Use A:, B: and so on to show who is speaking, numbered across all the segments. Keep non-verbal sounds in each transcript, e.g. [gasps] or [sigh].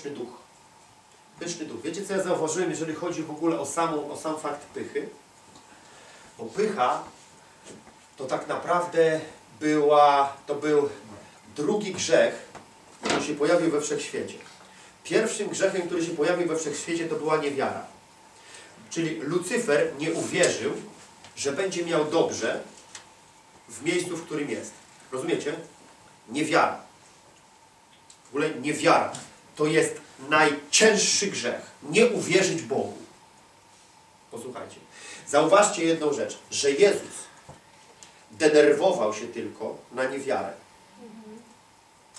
A: pyszny duch. Pyszny duch. Wiecie co ja zauważyłem, jeżeli chodzi w ogóle o, samą, o sam fakt pychy? Bo pycha to tak naprawdę była, to był drugi grzech, który się pojawił we wszechświecie. Pierwszym grzechem, który się pojawił we wszechświecie, to była niewiara. Czyli Lucyfer nie uwierzył, że będzie miał dobrze w miejscu, w którym jest. Rozumiecie? Niewiara. W ogóle niewiara. To jest najcięższy grzech. Nie uwierzyć Bogu. Posłuchajcie. Zauważcie jedną rzecz, że Jezus denerwował się tylko na niewiarę.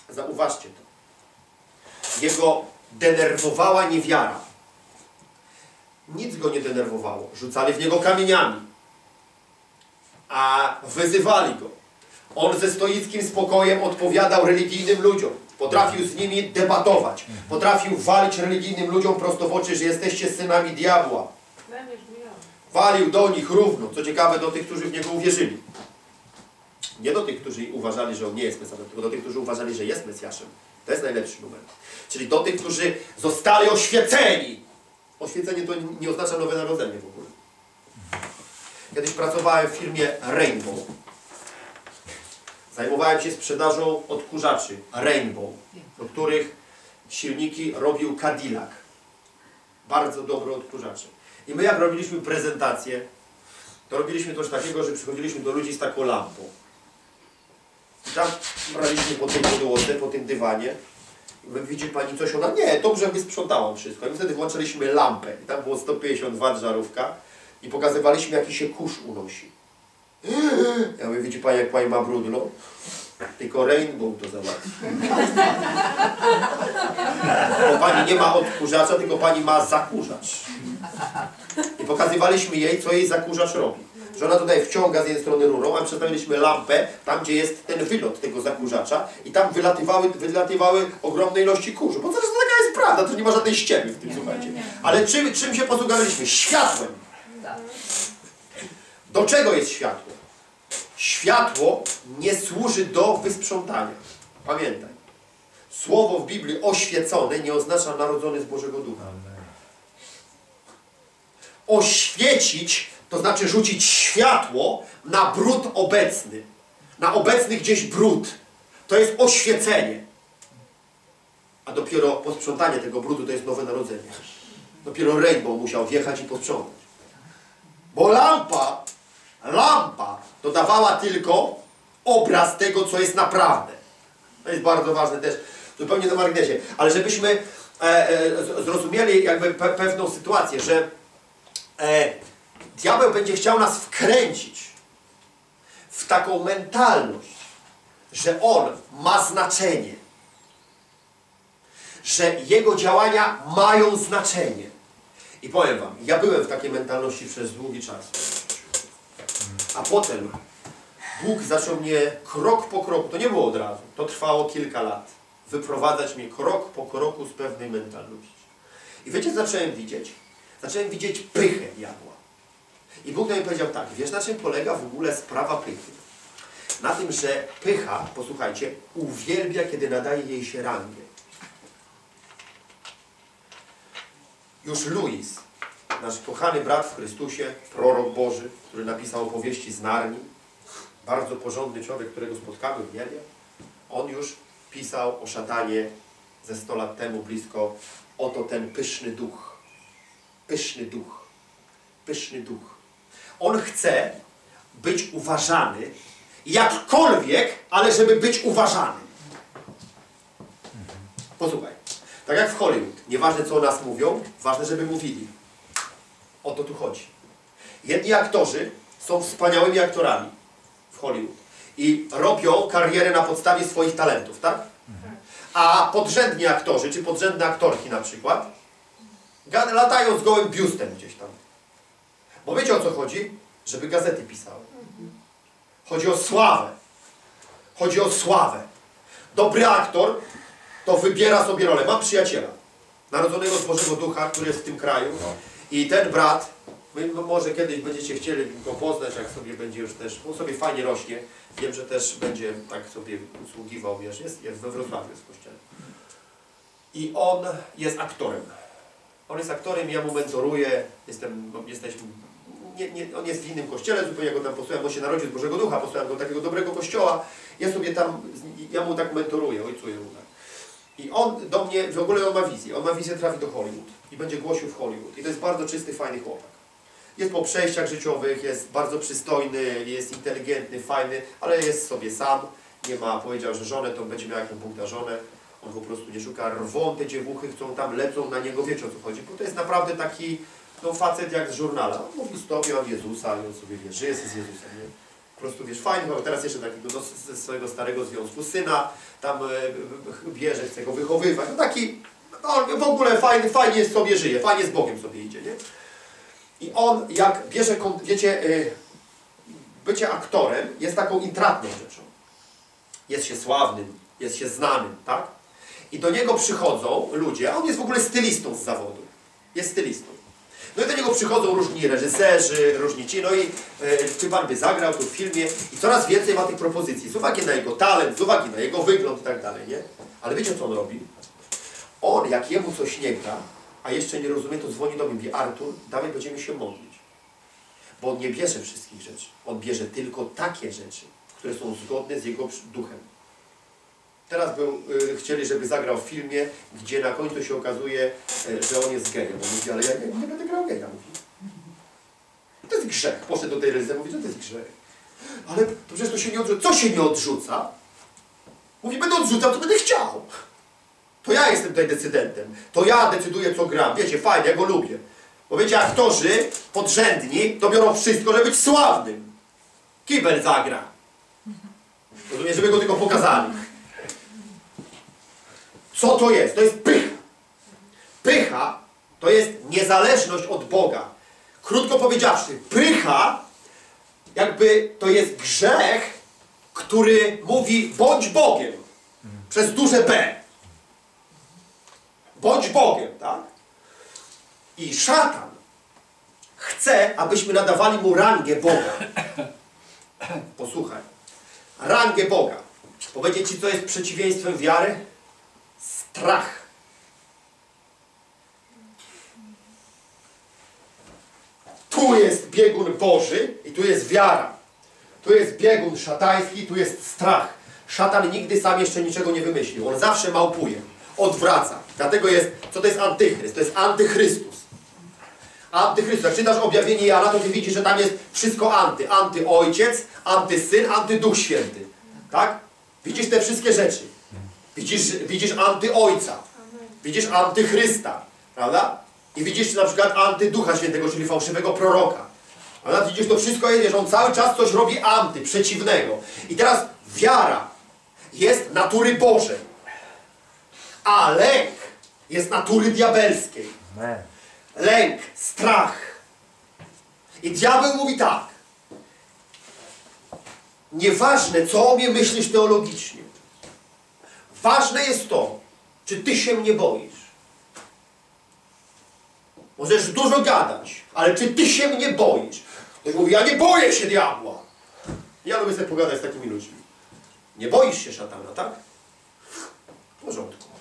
A: Zauważcie to. Jego denerwowała niewiara. Nic go nie denerwowało. Rzucali w niego kamieniami. A wyzywali go. On ze stoickim spokojem odpowiadał religijnym ludziom. Potrafił z nimi debatować. Potrafił walić religijnym ludziom prosto w oczy, że jesteście synami diabła. Walił do nich równo. Co ciekawe, do tych, którzy w niego uwierzyli. Nie do tych, którzy uważali, że on nie jest Mesjaszem, tylko do tych, którzy uważali, że jest Mesjaszem. To jest najlepszy numer. Czyli do tych, którzy zostali oświeceni. Oświecenie to nie oznacza nowe narodzenie w ogóle. Kiedyś pracowałem w firmie Rainbow. Zajmowałem się sprzedażą odkurzaczy Rainbow, do których silniki robił Cadillac. Bardzo dobre odkurzacze. I my jak robiliśmy prezentację, to robiliśmy coś takiego, że przychodziliśmy do ludzi z taką lampą. I tam braliśmy po tej podłodze, po tym dywanie. I widzi Pani coś? Ona, nie, dobrze wysprzątałam wszystko. I wtedy włączyliśmy lampę. I tam było 150 W żarówka. I pokazywaliśmy, jaki się kurz unosi. [gasps] Ja mówię, widzi Pani, jak Pani ma brudno? Tylko Rainbow to załatwi. Bo Pani nie ma odkurzacza, tylko Pani ma zakurzacz. I pokazywaliśmy jej, co jej zakurzacz robi. Że ona tutaj wciąga z jednej strony rurą, a przedstawiliśmy lampę, tam gdzie jest ten wylot tego zakurzacza i tam wylatywały, wylatywały ogromne ilości kurzu. Bo zresztą taka jest prawda, to nie ma żadnej ściemy w tym, słuchajcie. Ale czym, czym się posługowaliśmy? Światłem. Do czego jest światło? Światło nie służy do wysprzątania. Pamiętaj. Słowo w Biblii oświecony nie oznacza narodzony z Bożego Ducha. Oświecić to znaczy rzucić światło na brud obecny. Na obecny gdzieś brud. To jest oświecenie. A dopiero posprzątanie tego brudu to jest nowe narodzenie. Dopiero Rainbow musiał wjechać i posprzątać. Bo lampa, lampa dodawała tylko obraz tego, co jest naprawdę. To jest bardzo ważne też, zupełnie na marginesie. Ale żebyśmy e, e, zrozumieli jakby pe, pewną sytuację, że e, diabeł będzie chciał nas wkręcić w taką mentalność, że on ma znaczenie, że jego działania mają znaczenie. I powiem Wam, ja byłem w takiej mentalności przez długi czas. A potem Bóg zaczął mnie krok po kroku, to nie było od razu, to trwało kilka lat, wyprowadzać mnie krok po kroku z pewnej mentalności. I wiecie, zacząłem widzieć? Zacząłem widzieć pychę diabła. I Bóg do mnie powiedział tak, wiesz na czym polega w ogóle sprawa pychy? Na tym, że pycha, posłuchajcie, uwielbia, kiedy nadaje jej się rangę. Już Louis, nasz kochany brat w Chrystusie, prorok Boży, który napisał opowieści z Narni, bardzo porządny człowiek, którego spotkamy w niebie, on już pisał o szatanie ze 100 lat temu blisko, oto ten pyszny duch. Pyszny duch. Pyszny duch. On chce być uważany jakkolwiek, ale żeby być uważany. Posłuchaj. Tak jak w Hollywood. Nieważne co o nas mówią, ważne, żeby mówili. O to tu chodzi. Jedni aktorzy są wspaniałymi aktorami Hollywood i robią karierę na podstawie swoich talentów, tak? A podrzędni aktorzy, czy podrzędne aktorki na przykład, latają z gołym biustem gdzieś tam. Bo wiecie o co chodzi? Żeby gazety pisały. Chodzi o sławę. Chodzi o sławę. Dobry aktor to wybiera sobie rolę. Mam przyjaciela, narodzonego z Bożego Ducha, który jest w tym kraju. I ten brat, my może kiedyś będziecie chcieli go poznać, jak sobie będzie już też, on sobie fajnie rośnie. Wiem, że też będzie tak sobie usługiwał, wiesz, jest, jest we Wrocławiu w kościele. I on jest aktorem. On jest aktorem, ja mu mentoruję, jestem, no, jesteśmy, nie, nie, on jest w innym kościele, zupełnie go tam posłałem, on się narodził z Bożego Ducha, posłałem go do takiego dobrego kościoła, ja sobie tam, ja mu tak mentoruję, ojcuję mu tak. I on do mnie, w ogóle on ma wizję, on ma wizję trafi do Hollywood i będzie głosił w Hollywood. I to jest bardzo czysty, fajny chłopak. Jest po przejściach życiowych, jest bardzo przystojny, jest inteligentny, fajny, ale jest sobie sam. Nie ma, powiedział, że żonę, to będzie miał jakąś Bóg żonę. On po prostu nie szuka, rwą te dziewuchy, chcą tam, lecą na niego, wiecie o co chodzi. Bo to jest naprawdę taki no, facet jak z żurnala. On mówi z tobie, on Jezusa, on sobie wie, żyje sobie z Jezusem. Nie? Po prostu wiesz, fajnie, bo teraz jeszcze takiego no, ze swojego starego związku syna tam e, bierze, chce go wychowywać. No taki, no, w ogóle fajny, fajnie sobie żyje, fajnie z Bogiem sobie idzie, nie? I on jak bierze, wiecie, y, bycie aktorem jest taką intratną rzeczą. Jest się sławnym, jest się znanym, tak? I do niego przychodzą ludzie, a on jest w ogóle stylistą z zawodu. Jest stylistą. No i do niego przychodzą różni reżyserzy, różni ci, no i e, czy pan by zagrał tu w filmie i coraz więcej ma tych propozycji, z uwagi na jego talent, z uwagi na jego wygląd i tak dalej, nie? Ale wiecie co on robi? On, jak jemu coś nie gra, a jeszcze nie rozumie, to dzwoni do mnie mówi Artur, dawaj będziemy się modlić. Bo on nie bierze wszystkich rzeczy. On bierze tylko takie rzeczy, które są zgodne z jego duchem. Teraz był, y, chcieli, żeby zagrał w filmie, gdzie na końcu się okazuje, y, że on jest gejem. On mówi, ale ja nie, nie będę grał geja. Mówi. To jest grzech. Poszedł do tej reżyser, mówi, że to jest grzech. Ale to przecież to się nie odrzuca. Co się nie odrzuca? Mówi, będę odrzucał, to będę chciał. To ja jestem tutaj decydentem. To ja decyduję, co gram. Wiecie, fajnie, ja go lubię. Bo wiecie, aktorzy podrzędni to biorą wszystko, żeby być sławnym. Kibel zagra. Rozumiem, żeby go tylko pokazali. Co to jest? To jest pycha. Pycha to jest niezależność od Boga. Krótko powiedziawszy, pycha jakby to jest grzech, który mówi bądź Bogiem przez duże B. Bądź Bogiem, tak? I szatan chce, abyśmy nadawali mu rangę Boga. [coughs] Posłuchaj. Rangę Boga. Powiedzieć Ci, co jest przeciwieństwem wiary? Strach. Tu jest biegun Boży i tu jest wiara. Tu jest biegun szatański, tu jest strach. Szatan nigdy sam jeszcze niczego nie wymyślił. On zawsze małpuje, odwraca. Dlatego jest, co to jest antychryst? To jest antychrystus. Antychrystus. Jak czytasz objawienie Jana, to ty widzisz, że tam jest wszystko anty. Antyojciec, antysyn, antyduch święty. Tak? Widzisz te wszystkie rzeczy. Widzisz, widzisz antyojca. Widzisz antychrysta. Prawda? I widzisz na przykład antyducha świętego, czyli fałszywego proroka. Prawda? Widzisz, to wszystko jest, wiesz, on cały czas coś robi anty, przeciwnego. I teraz wiara jest natury Bożej. A lęk jest natury diabelskiej. Lęk, strach. I diabeł mówi tak. Nieważne, co o mnie myślisz teologicznie. Ważne jest to, czy ty się mnie boisz. Możesz dużo gadać, ale czy ty się mnie boisz? Ktoś mówi, ja nie boję się diabła. Ja lubię sobie pogadać z takimi ludźmi. Nie boisz się szatana, tak? W porządku.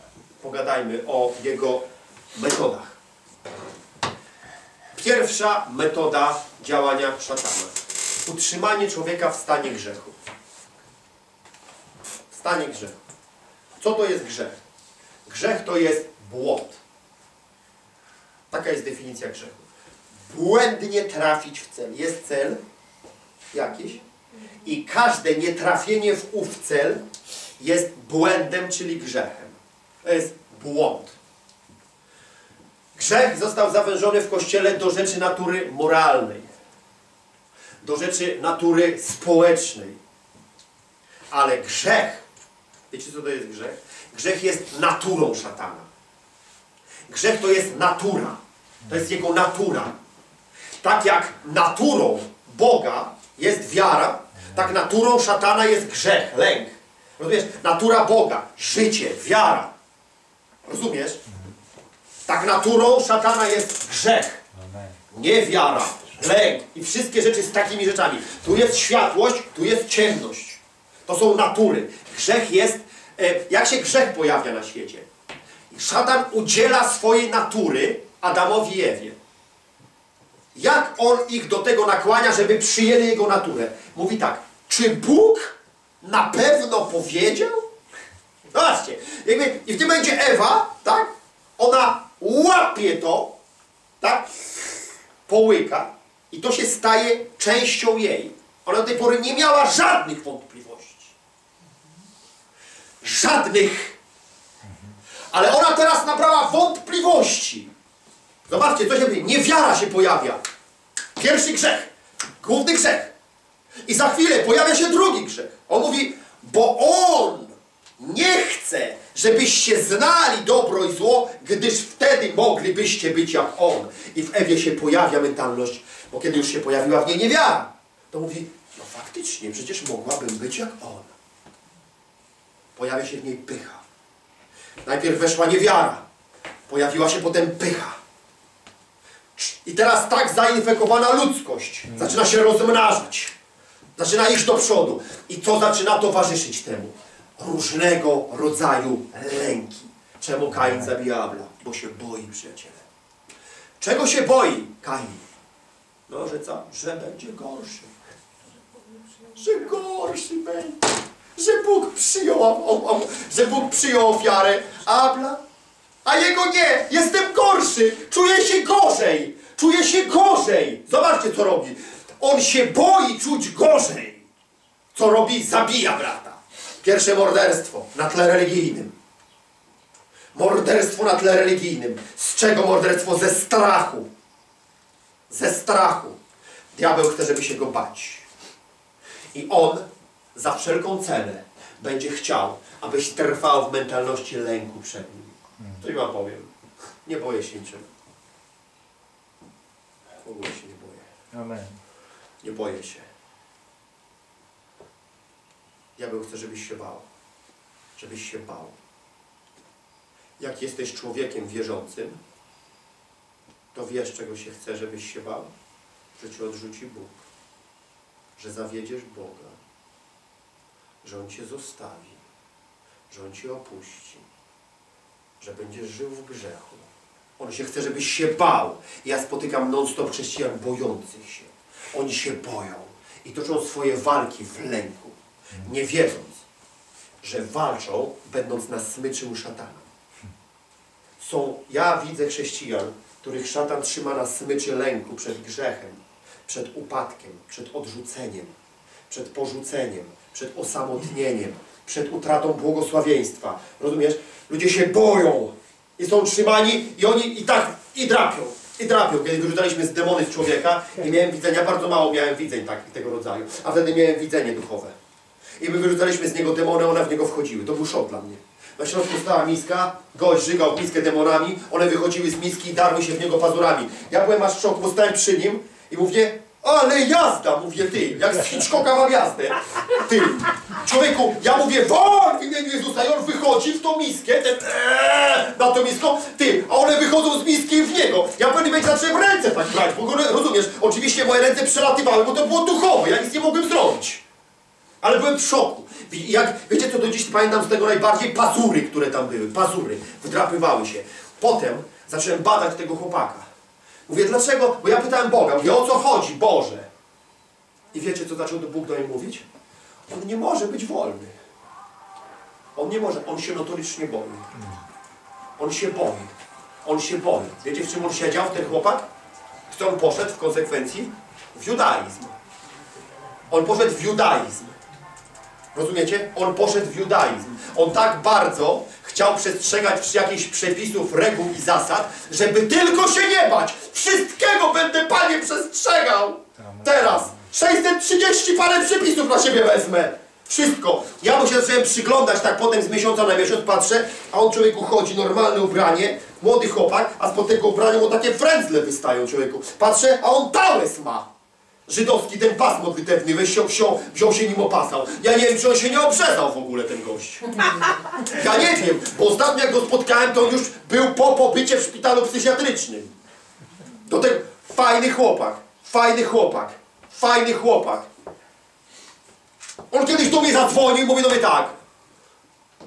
A: Pogadajmy o jego metodach. Pierwsza metoda działania szatana. Utrzymanie człowieka w stanie grzechu. W stanie grzechu. Co to jest grzech? Grzech to jest błąd. Taka jest definicja grzechu. Błędnie trafić w cel. Jest cel jakiś i każde nietrafienie w ów cel jest błędem, czyli grzechem. To jest błąd. Grzech został zawężony w Kościele do rzeczy natury moralnej, do rzeczy natury społecznej. Ale grzech, wiecie co to jest grzech? Grzech jest naturą szatana. Grzech to jest natura. To jest jego natura. Tak jak naturą Boga jest wiara, tak naturą szatana jest grzech, lęk. Rozumiesz? Natura Boga, życie, wiara. Rozumiesz? Tak naturą szatana jest grzech,
B: Amen.
A: nie wiara, lęk i wszystkie rzeczy z takimi rzeczami. Tu jest światłość, tu jest ciemność. To są natury. Grzech jest, e, jak się grzech pojawia na świecie? szatan udziela swojej natury Adamowi i Ewie. Jak on ich do tego nakłania, żeby przyjęli jego naturę? Mówi tak, czy Bóg na pewno powiedział? Zobaczcie, jakby, i w tym momencie Ewa, tak? Ona łapie to, tak? Połyka i to się staje częścią jej. Ona do tej pory nie miała żadnych wątpliwości. Żadnych. Ale ona teraz nabrała wątpliwości. Zobaczcie, co się dzieje. Niewiara się pojawia. Pierwszy grzech. Główny grzech. I za chwilę pojawia się drugi grzech. On mówi, bo on nie chce, żebyście znali dobro i zło, gdyż wtedy moglibyście być jak on. I w Ewie się pojawia mentalność, bo kiedy już się pojawiła w niej niewiara, to mówi, no faktycznie, przecież mogłabym być jak on. Pojawia się w niej pycha. Najpierw weszła niewiara, pojawiła się potem pycha. I teraz tak zainfekowana ludzkość zaczyna się rozmnażać. Zaczyna iść do przodu. I co zaczyna towarzyszyć temu? Różnego rodzaju lęki. Czemu Kain zabija Abla? Bo się boi, przyjaciele. Czego się boi Kain? No, że co? Że będzie gorszy. Że gorszy będzie. Że Bóg przyjął, o, o, że Bóg przyjął ofiarę Abla, a jego nie. Jestem gorszy. Czuję się gorzej. Czuję się gorzej. Zobaczcie, co robi. On się boi czuć gorzej. Co robi? Zabija brata. Pierwsze morderstwo na tle religijnym. Morderstwo na tle religijnym. Z czego morderstwo? Ze strachu. Ze strachu. Diabeł chce, żeby się go bać. I on za wszelką cenę będzie chciał, abyś trwał w mentalności lęku przed nim. To wam powiem. Nie boję się niczego. W ogóle się nie boję.
B: Amen.
A: Nie boję się. Diabeł chce, żebyś się bał. Żebyś się bał. Jak jesteś człowiekiem wierzącym, to wiesz, czego się chce, żebyś się bał? Że cię odrzuci Bóg. Że zawiedziesz Boga. Że On cię zostawi. Że On cię opuści. Że będziesz żył w grzechu. On się chce, żebyś się bał. Ja spotykam non-stop chrześcijan bojących się. Oni się boją i toczą swoje walki w lęku, nie wiedząc, że walczą, będąc na smyczy u szatana. Są, ja widzę chrześcijan, których szatan trzyma na smyczy lęku przed grzechem, przed upadkiem, przed odrzuceniem, przed porzuceniem, przed osamotnieniem, przed utratą błogosławieństwa. Rozumiesz? Ludzie się boją i są trzymani i oni i tak i drapią. I drapią. Kiedy wyrzucaliśmy z demony z człowieka i miałem widzenia, bardzo mało miałem widzeń takich tego rodzaju, a wtedy miałem widzenie duchowe. I my wyrzucaliśmy z niego demony, one w niego wchodziły. To był szok dla mnie. Na środku stała miska, gość żygał miskę demonami, one wychodziły z miski i darły się w niego pazurami. Ja byłem aż w szoku, bo stałem przy nim i mówię, ale jazda, mówię ty, jak z Hitchcocka mam jazdę. Ty, człowieku, ja mówię, won w imieniu Jezusa i on wychodzi w tą miskę, ten eee, na tą miską, ty, a one wychodzą z miski w niego. Ja pewnym momencie zacząłem ręce tak brać, ogóle, rozumiesz, oczywiście moje ręce przelatywały, bo to było duchowe, ja nic nie mogłem zrobić. Ale byłem w szoku. Jak, wiecie co, do dziś pamiętam z tego najbardziej pazury, które tam były. Pazury. Wdrapywały się. Potem zacząłem badać tego chłopaka. Mówię, dlaczego? Bo ja pytałem Boga, mówię, o co chodzi, Boże? I wiecie, co zaczął Bóg do mnie mówić? On nie może być wolny. On nie może, on się notorycznie boi. On się boi. On się boi. Wiecie, w czym on siedział, ten chłopak? Co on poszedł w konsekwencji? W judaizm. On poszedł w judaizm. Rozumiecie? On poszedł w judaizm. On tak bardzo chciał przestrzegać jakichś przepisów, reguł i zasad, żeby tylko się nie bać. Wszystkiego będę, Panie, przestrzegał. Teraz 630 parę przepisów na siebie wezmę. Wszystko. Ja mu się zacząłem przyglądać tak potem z miesiąca na miesiąc, patrzę, a on człowieku chodzi, normalne ubranie, młody chłopak, a spod tego ubrania mu takie frędzle wystają człowieku. Patrzę, a on tałes ma. Żydowski ten pas modlitewny, weź się wziął, wziął się nim opasał. Ja nie wiem, czy on się nie obrzezał w ogóle, ten gość. [laughs] Ja nie wiem, bo ostatnio jak go spotkałem, to on już był po pobycie w szpitalu psychiatrycznym. Do tego fajny chłopak, fajny chłopak, fajny chłopak. On kiedyś do mnie zadzwonił i mówi do mnie tak.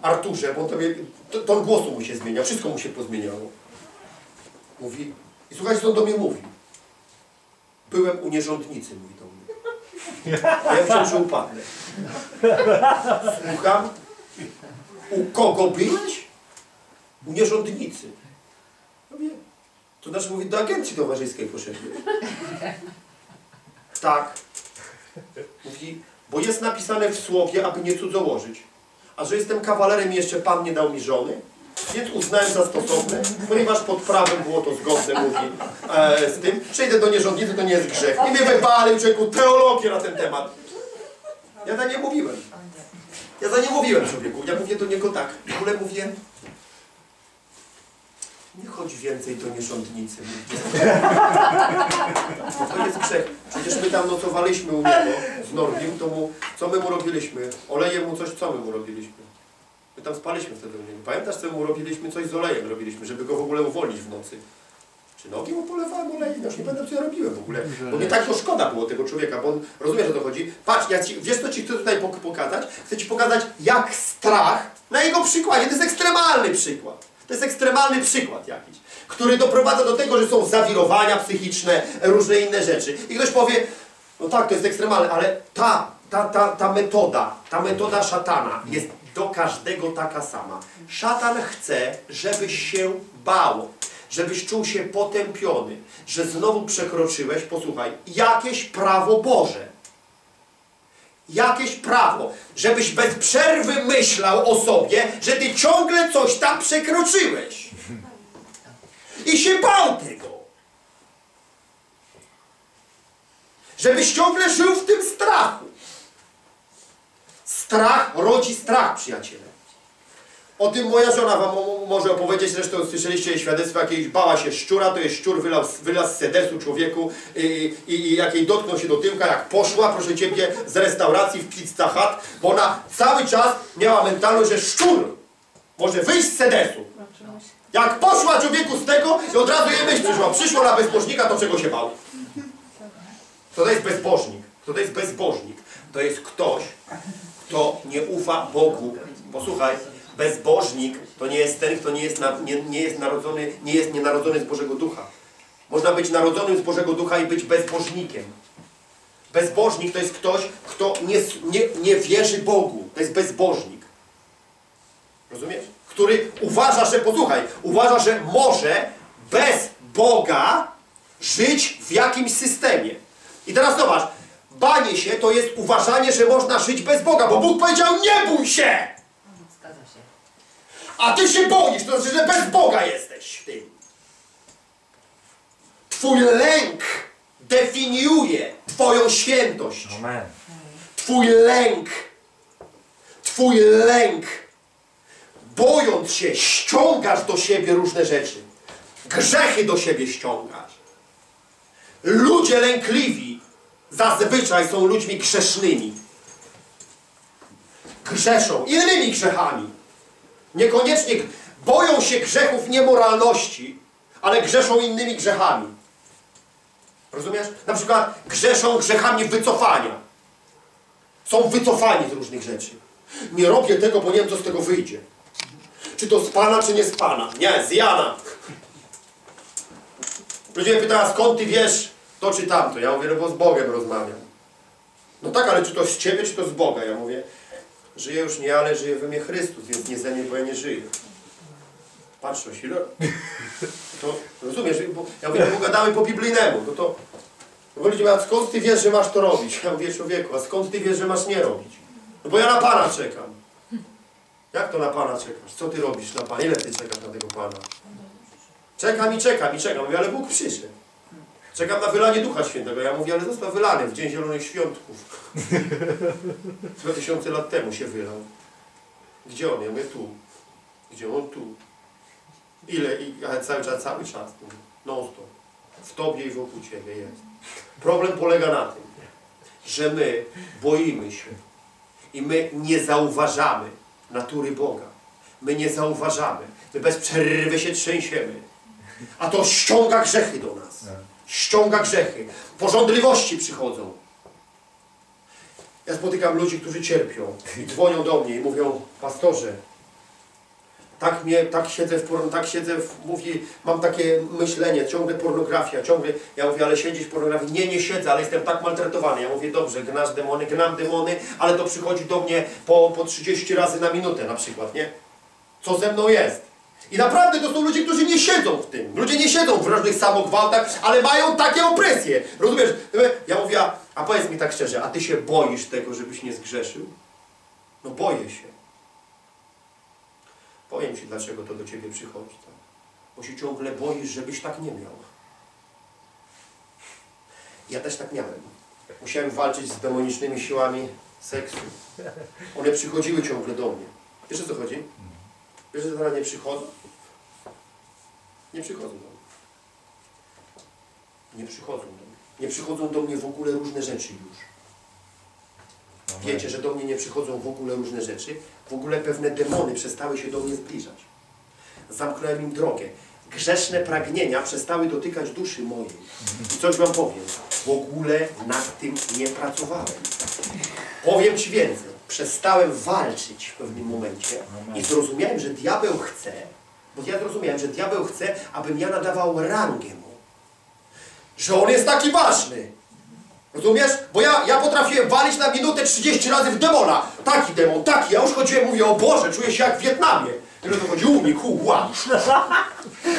A: Arturze, bo tobie, to, ton głosu mu się zmieniał, wszystko mu się pozmieniało. Mówi, i słuchajcie, co on do mnie mówi. Byłem u nierządnicy, mówi do mnie. Ja myślałem, że upadnę. Słucham, u kogo być? U nierządnicy. Ja mówię, to znaczy mówi, do agencji towarzyskiej poszedłem. Tak. Mówi, bo jest napisane w słowie, aby nie cudzołożyć. A że jestem kawalerem i jeszcze Pan nie dał mi żony, więc uznałem za stosowne, ponieważ pod prawem było to zgodne, mówi, e, z tym, przejdę do nierządnicy, to nie jest grzech. I mnie wypalił człowieku teologię na ten temat. Ja za nie mówiłem. Ja za nie mówiłem człowieku. Ja mówię do niego tak. W ogóle mówię, nie chodź więcej do nierządnicy. To jest grzech. Przecież my tam nocowaliśmy u niego z Nordim, to mu, co my mu robiliśmy? Olejem mu coś, co my mu robiliśmy? My tam spaliśmy wtedy u niego. Pamiętasz, co mu robiliśmy? Coś z olejem robiliśmy, żeby go w ogóle uwolnić w nocy. Czy nogi mu polewałem olejem? Ja już nie będę co ja robiłem w ogóle. Bo mnie tak to szkoda było tego człowieka, bo on rozumie, że to chodzi. Patrz, ja ci, wiesz co ci chcę tutaj pok- pokazać? Chcę ci pokazać, jak strach na jego przykładzie, to jest ekstremalny przykład. To jest ekstremalny przykład jakiś, który doprowadza do tego, że są zawirowania psychiczne, różne inne rzeczy. I ktoś powie, no tak, to jest ekstremalne, ale ta, ta, ta, ta metoda, ta metoda szatana jest do każdego taka sama. Szatan chce, żebyś się bał, żebyś czuł się potępiony, że znowu przekroczyłeś, posłuchaj, jakieś prawo Boże. Jakieś prawo, żebyś bez przerwy myślał o sobie, że ty ciągle coś tam przekroczyłeś. I się bał tego. Żebyś ciągle żył w tym strachu. Strach rodzi strach, przyjaciele. O tym moja żona wam mo- może opowiedzieć, zresztą słyszeliście jej świadectwo, jakiejś bała się szczura, to jest szczur wylał, wylazł z sedesu człowieku i, i, i jak jej dotknął się do tyłka, jak poszła, proszę Ciebie, z restauracji w Pizza Hut, bo ona cały czas miała mentalność, że szczur może wyjść z sedesu. Jak poszła człowieku z tego i od razu jej myśl przyszła, przyszła na bezbożnika, to czego się bał? Kto to jest bezbożnik? Kto to jest bezbożnik? To jest ktoś, kto nie ufa Bogu. Posłuchaj, bezbożnik to nie jest ten, kto nie jest, na, nie, nie jest narodzony, nie jest nienarodzony z Bożego Ducha. Można być narodzonym z Bożego Ducha i być bezbożnikiem. Bezbożnik to jest ktoś, kto nie, nie, nie wierzy Bogu. To jest bezbożnik. Rozumiesz? Który uważa, że, posłuchaj, uważa, że może bez Boga żyć w jakimś systemie. I teraz zobacz, banie się to jest uważanie, że można żyć bez Boga, bo Bóg powiedział nie bój się!
B: Zgadza się.
A: A ty się boisz, to znaczy, że bez Boga jesteś w tym. Twój lęk definiuje Twoją świętość.
C: Amen.
A: Twój lęk, Twój lęk, bojąc się, ściągasz do siebie różne rzeczy. Grzechy do siebie ściągasz. Ludzie lękliwi zazwyczaj są ludźmi grzesznymi. Grzeszą innymi grzechami. Niekoniecznie boją się grzechów niemoralności, ale grzeszą innymi grzechami. Rozumiesz? Na przykład grzeszą grzechami wycofania. Są wycofani z różnych rzeczy. Nie robię tego, bo nie wiem, co z tego wyjdzie. Czy to z Pana, czy nie z Pana? Nie, z Jana. Ludzie mnie pytają, skąd Ty wiesz to czy tamto? Ja mówię, no bo z Bogiem rozmawiam. No tak, ale czy to z Ciebie, czy to z Boga? Ja mówię, żyję już nie, ale żyje we mnie Chrystus, więc nie ze mnie, bo ja nie żyję. Patrz, no sile. To rozumiesz, bo ja mówię, no bo gadamy po biblijnemu, no to bo ludzie mówią, a skąd ty wiesz, że masz to robić? Ja mówię, człowieku, a skąd ty wiesz, że masz nie robić? No bo ja na Pana czekam. Jak to na Pana czekasz? Co ty robisz na Pana? Ile ty czekasz na tego Pana? Czekam i czekam i czekam. Mówię, ale Bóg przyszedł. Czekam na wylanie Ducha Świętego. Ja mówię, ale został wylany w Dzień Zielonych Świątków. [laughs] Dwa tysiące lat temu się wylał. Gdzie on? Ja mówię, tu. Gdzie on? Tu. Ile? I, ale cały czas, cały czas. Non stop. W Tobie i wokół Ciebie jest. Problem polega na tym, że my boimy się i my nie zauważamy natury Boga. My nie zauważamy. My bez przerwy się trzęsiemy. A to ściąga grzechy do nas. Ściąga grzechy. Porządliwości przychodzą. Ja spotykam ludzi, którzy cierpią i dzwonią do mnie i mówią, pastorze, tak mnie, tak siedzę w porno, tak siedzę w, mówi, mam takie myślenie, ciągle pornografia, ciągle, ja mówię, ale siedzisz w pornografii, nie, nie siedzę, ale jestem tak maltretowany, ja mówię, dobrze, gnasz demony, gnam demony, ale to przychodzi do mnie po, po 30 razy na minutę na przykład, nie? Co ze mną jest? I naprawdę to są ludzie, którzy nie siedzą w tym. Ludzie nie siedzą w różnych samogwałtach, ale mają takie opresje. Rozumiesz? Ja mówię, a, powiedz mi tak szczerze, a ty się boisz tego, żebyś nie zgrzeszył? No boję się. Powiem Ci, dlaczego to do Ciebie przychodzi. Tak? Bo się ciągle boisz, żebyś tak nie miał. Ja też tak miałem. Musiałem walczyć z demonicznymi siłami seksu. One przychodziły ciągle do mnie. Wiesz o co chodzi? Wiesz, że teraz nie przychodzą? Nie przychodzą do mnie. Nie przychodzą do mnie. Nie przychodzą do mnie w ogóle różne rzeczy już. Wiecie, że do mnie nie przychodzą w ogóle różne rzeczy. W ogóle pewne demony przestały się do mnie zbliżać. Zamknąłem im drogę. Grzeszne pragnienia przestały dotykać duszy mojej. I coś Wam powiem. W ogóle nad tym nie pracowałem. Powiem Ci więcej. Przestałem walczyć w pewnym momencie i zrozumiałem, że diabeł chce, bo ja zrozumiałem, że diabeł chce, abym ja nadawał rangę mu. Że on jest taki ważny. Rozumiesz? Bo ja, ja potrafiłem walić na minutę 30 razy w demona. Taki demon, taki. Ja już chodziłem, mówię, o Boże, czuję się jak w Wietnamie. Tyle to chodzi, unik, hu, ła.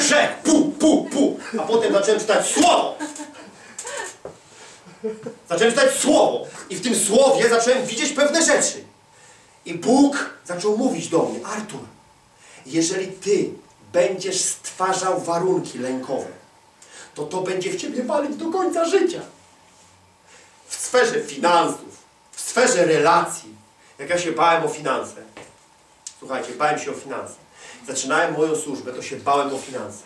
A: Rzek, pu, pu, pu. A potem zacząłem czytać słowo. Zacząłem czytać słowo. I w tym słowie zacząłem widzieć pewne rzeczy. I Bóg zaczął mówić do mnie, Artur, jeżeli Ty będziesz stwarzał warunki lękowe, to to będzie w Ciebie walić do końca życia w sferze finansów, w sferze relacji. Jak ja się bałem o finanse. Słuchajcie, bałem się o finanse. Zaczynałem moją służbę, to się bałem o finanse.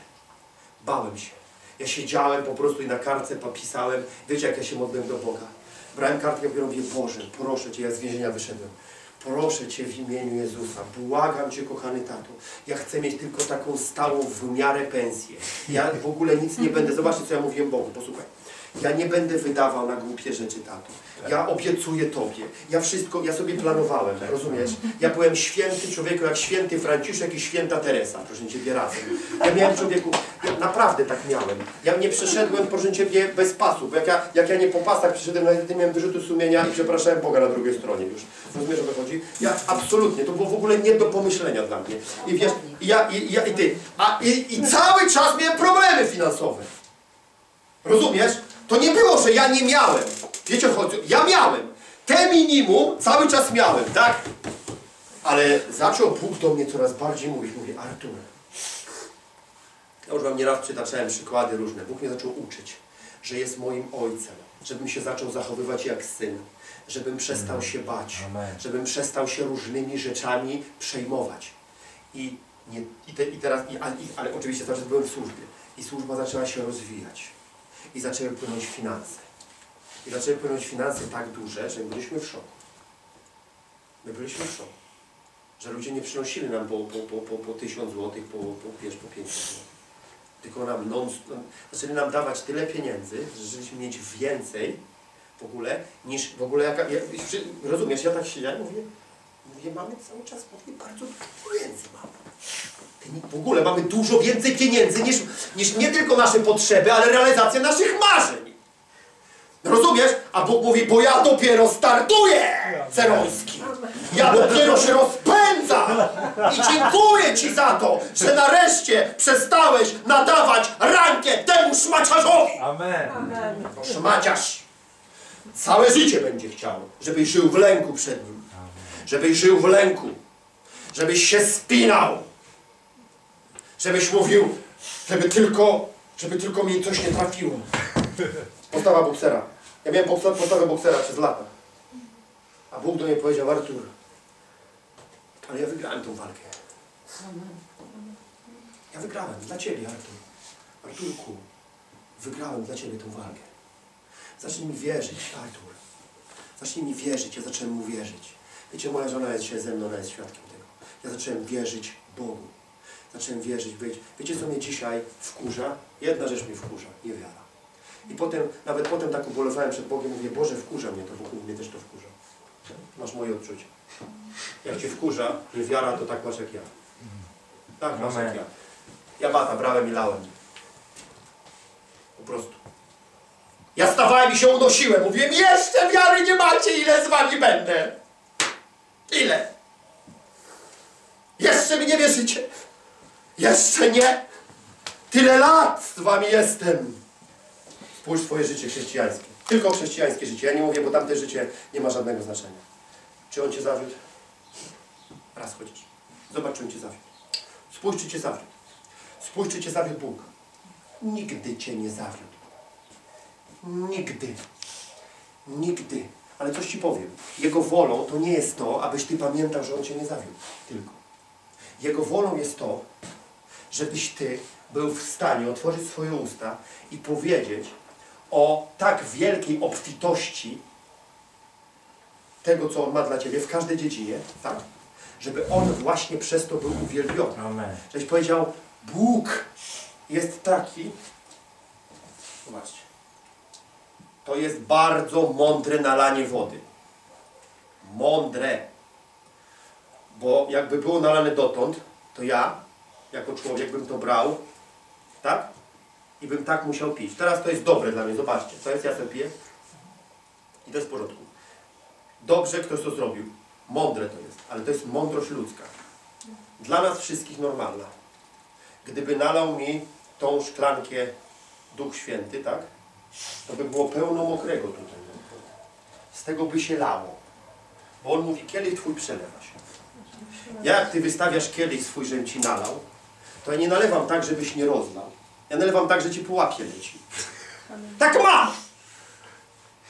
A: Bałem się. Ja siedziałem po prostu i na kartce popisałem. Wiecie, jak ja się modliłem do Boga. Brałem kartkę i mówię, Boże, proszę Cię, ja z więzienia wyszedłem. Proszę Cię w imieniu Jezusa, błagam Cię, kochany tato. Ja chcę mieć tylko taką stałą w miarę pensję. Ja w ogóle nic nie będę. Zobaczcie, co ja mówiłem Bogu. Posłuchaj. Ja nie będę wydawał na głupie rzeczy, tato. Ja obiecuję Tobie. Ja wszystko, ja sobie planowałem, rozumiesz? Ja byłem święty człowieku, jak święty Franciszek i święta Teresa, proszę Ciebie, razem. Ja miałem człowieku, ja naprawdę tak miałem. Ja nie przeszedłem, proszę Ciebie, bez pasu, bo jak ja, jak ja nie po pasach przyszedłem, nawet nie miałem wyrzutu sumienia i przepraszałem Boga na drugiej stronie już. Rozumiesz, o co chodzi? Ja absolutnie, to było w ogóle nie do pomyślenia dla mnie. I wiesz, i ja, i, ja, i Ty, a i, i cały czas miałem problemy finansowe. Rozumiesz? To nie było, że ja nie miałem. Wiecie o co chodzi? Ja miałem. Te minimum cały czas miałem, tak? Ale zaczął Bóg do mnie coraz bardziej mówić. Mówi, Artur, ja już Wam nieraz przytaczałem przykłady różne. Bóg mnie zaczął uczyć, że jest moim ojcem, żebym się zaczął zachowywać jak syn, żebym przestał się bać,
B: Amen.
A: żebym przestał się różnymi rzeczami przejmować. I, nie, i, te, i teraz, i, ale oczywiście cały czas byłem w służbie. I służba zaczęła się rozwijać. I zaczęły płynąć finanse. I zaczęły płynąć finanse tak duże, że byliśmy w szoku. My byliśmy w szoku. Że ludzie nie przynosili nam po, po, po, po, po 1000 złotych, po, po, wiesz, po 500 złotych. Tylko nam non, zaczęli nam dawać tyle pieniędzy, że zaczęliśmy mieć więcej w ogóle, niż w ogóle jaka... Ja, rozumiesz, ja tak siedziałem, mówię, mówię, mamy cały czas, mówię, bardzo dużo pieniędzy mamy. Ty nie- W ogóle mamy dużo więcej pieniędzy niż, niż nie tylko nasze potrzeby, ale realizację naszych marzeń. Rozumiesz? A Bóg mówi, bo ja dopiero startuję, Ceroński. Ja dopiero się rozpędzam. I dziękuję Ci za to, że nareszcie przestałeś nadawać rankę temu szmaciarzowi.
B: Amen.
A: To szmaciarz całe życie będzie chciał, żebyś żył w lęku przed nim. Żebyś żył w lęku. Żebyś się spinał. Żebyś mówił, żeby tylko, żeby tylko mi coś nie trafiło. Postawa boksera. Ja miałem posta- postawę boksera przez lata. A Bóg do mnie powiedział, Artur, ale ja wygrałem tą walkę. Ja wygrałem dla Ciebie, Artur. Arturku, wygrałem dla Ciebie tą walkę. Zacznij mi wierzyć, Artur. Zacznij mi wierzyć. Ja zacząłem mu wierzyć. Wiecie, moja żona jest dzisiaj ze mną, ona jest świadkiem tego. Ja zacząłem wierzyć Bogu. Zacząłem wierzyć, być. Wiecie, co mnie dzisiaj wkurza? Jedna rzecz mnie wkurza, niewiara. I potem, nawet potem tak ubolewałem przed Bogiem, mówię, Boże, wkurza mnie to, Bóg mnie też to wkurza. Masz moje odczucie. Jak Cię wkurza niewiara, to tak masz jak ja. Tak, masz jak ja. Ja bata brałem i lałem. Po prostu. Ja stawałem i się unosiłem. Mówiłem, jeszcze wiary nie macie, ile z wami będę. Ile? Jeszcze mi nie wierzycie. Jeszcze nie. Tyle lat z wami jestem. Spójrz swoje życie chrześcijańskie. Tylko chrześcijańskie życie. Ja nie mówię, bo tamte życie nie ma żadnego znaczenia. Czy on cię zawiódł? Raz chociaż. Zobacz, czy on cię zawiódł. Spójrz, czy cię zawiódł. Spójrz, czy cię zawiódł Bóg. Nigdy cię nie zawiódł. Nigdy. Nigdy. Ale coś ci powiem. Jego wolą to nie jest to, abyś ty pamiętał, że on cię nie zawiódł. Tylko. Jego wolą jest to, żebyś ty był w stanie otworzyć swoje usta i powiedzieć o tak wielkiej obfitości tego, co On ma dla Ciebie w każdej dziedzinie, tak? Żeby On właśnie przez to był uwielbiony.
B: Amen.
A: Żebyś powiedział, Bóg jest taki. Zobaczcie. To jest bardzo mądre nalanie wody. Mądre. Bo jakby było nalane dotąd, to ja, jako człowiek, bym to brał, tak? I bym tak musiał pić. Teraz to jest dobre dla mnie, zobaczcie. Co jest, ja sobie piję. I to jest w porządku. Dobrze ktoś to zrobił. Mądre to jest, ale to jest mądrość ludzka. Dla nas wszystkich normalna. Gdyby nalał mi tą szklankę Duch Święty, tak? To by było pełno mokrego tutaj. Z tego by się lało. Bo on mówi, kielich twój przelewa się. Ja jak ty wystawiasz kielich swój, żebym ci nalał, to ja nie nalewam tak, żebyś nie rozlał. Ja nalewam tak, że ci po łapie leci. Tak masz!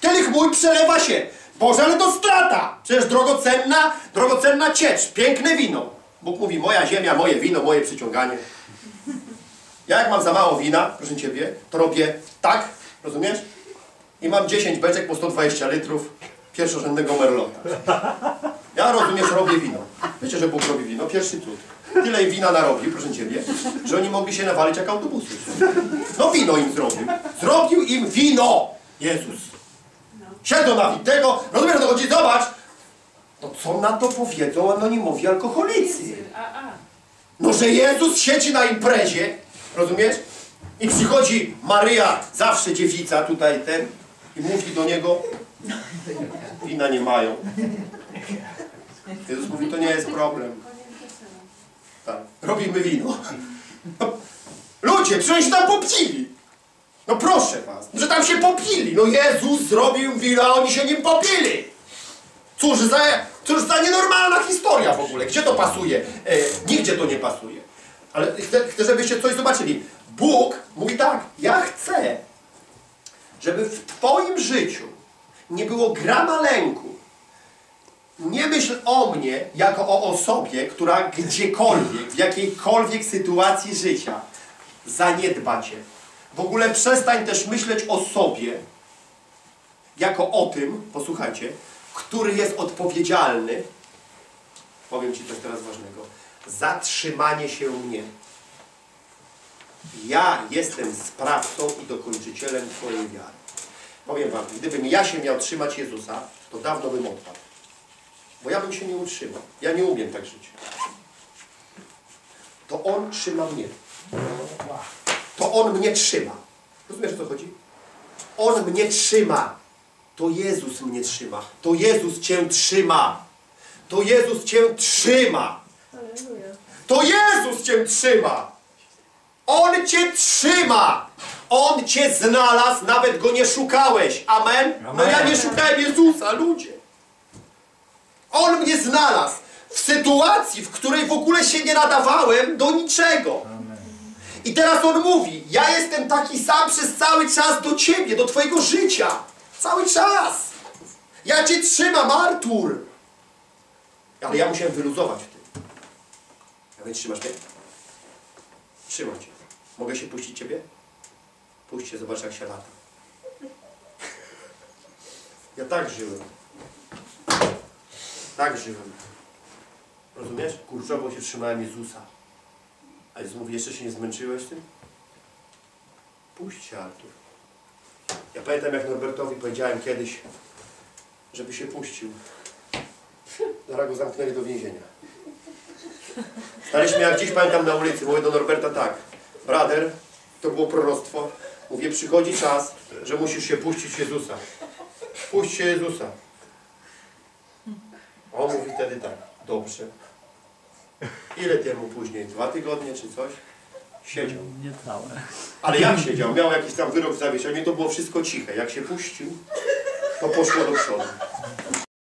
A: Kielich mój przelewa się. Boże, ale to strata! Przecież drogocenna, drogocenna ciecz, piękne wino. Bóg mówi, moja ziemia, moje wino, moje przyciąganie. Ja jak mam za mało wina, proszę Ciebie, to robię tak, rozumiesz? I mam 10 beczek po 120 litrów pierwszorzędnego merlota. Ja rozumiesz, robię wino. Wiecie, że Bóg robi wino? Pierwszy cud. Tyle wina narobił, proszę Ciebie, że oni mogli się nawalić jak autobusy. No wino im zrobił. Zrobił im wino! Jezus. Siedzą na tego, rozumiesz, o to chodzi, zobacz! No co na to powiedzą anonimowi alkoholicy? No, że Jezus siedzi na imprezie, rozumiesz? I przychodzi Maryja, zawsze dziewica tutaj ten, i mówi do niego, wina nie mają. Jezus mówi, to nie jest problem. Tak, robimy wino. No, ludzie, przecież tam popcili. No proszę was, że tam się popili. No Jezus zrobił wino, a oni się nim popili. Cóż za, cóż za nienormalna historia w ogóle. Gdzie to pasuje? E, nigdzie to nie pasuje. Ale chcę, chcę, żebyście coś zobaczyli. Bóg mówi tak, ja chcę, żeby w Twoim życiu nie było grama lęku. Nie myśl o mnie jako o osobie, która gdziekolwiek, w jakiejkolwiek sytuacji życia zaniedba Cię. W ogóle przestań też myśleć o sobie jako o tym, posłuchajcie, który jest odpowiedzialny, powiem Ci coś teraz ważnego, za trzymanie się mnie. Ja jestem sprawcą i dokończycielem Twojej wiary. Powiem Wam, gdybym ja się miał trzymać Jezusa, to dawno bym odpadł. Bo ja bym się nie utrzymał. Ja nie umiem tak żyć. To On trzyma mnie. To On mnie trzyma. Rozumiesz o co chodzi? On mnie trzyma. To Jezus mnie trzyma. To Jezus Cię trzyma. To Jezus Cię trzyma. To Jezus Cię trzyma. On Cię trzyma. On Cię znalazł, nawet Go nie szukałeś. Amen? No ja nie szukałem Jezusa, ludzie. On mnie znalazł w sytuacji, w której w ogóle się nie nadawałem do niczego. I teraz On mówi, ja jestem taki sam przez cały czas do Ciebie, do Twojego życia. Cały czas. Ja Cię trzymam, Artur. Ale ja musiałem wyluzować w tym. A więc trzymasz mnie? Trzymam Cię. Mogę się puścić Ciebie? Się, zobacz jak się lata. Ja tak żyłem. Tak żyłem. Rozumiesz? Kurczowo się trzymałem Jezusa. A Jezus mówi, jeszcze się nie zmęczyłeś tym? Puść się, Artur. Ja pamiętam, jak Norbertowi powiedziałem kiedyś, żeby się puścił. Zaraz go zamknęli do więzienia. Staliśmy jak dziś pamiętam na ulicy, mówię do Norberta tak, brother, to było proroctwo, mówię, przychodzi czas, że musisz się puścić Jezusa. Puść się Jezusa. On mówi wtedy tak, dobrze. Ile temu później? Dwa tygodnie czy coś? Siedział.
B: Niecałe.
A: Ale jak siedział? Miał jakiś tam wyrok w zawieszeniu, to było wszystko ciche. Jak się puścił, to poszło do przodu.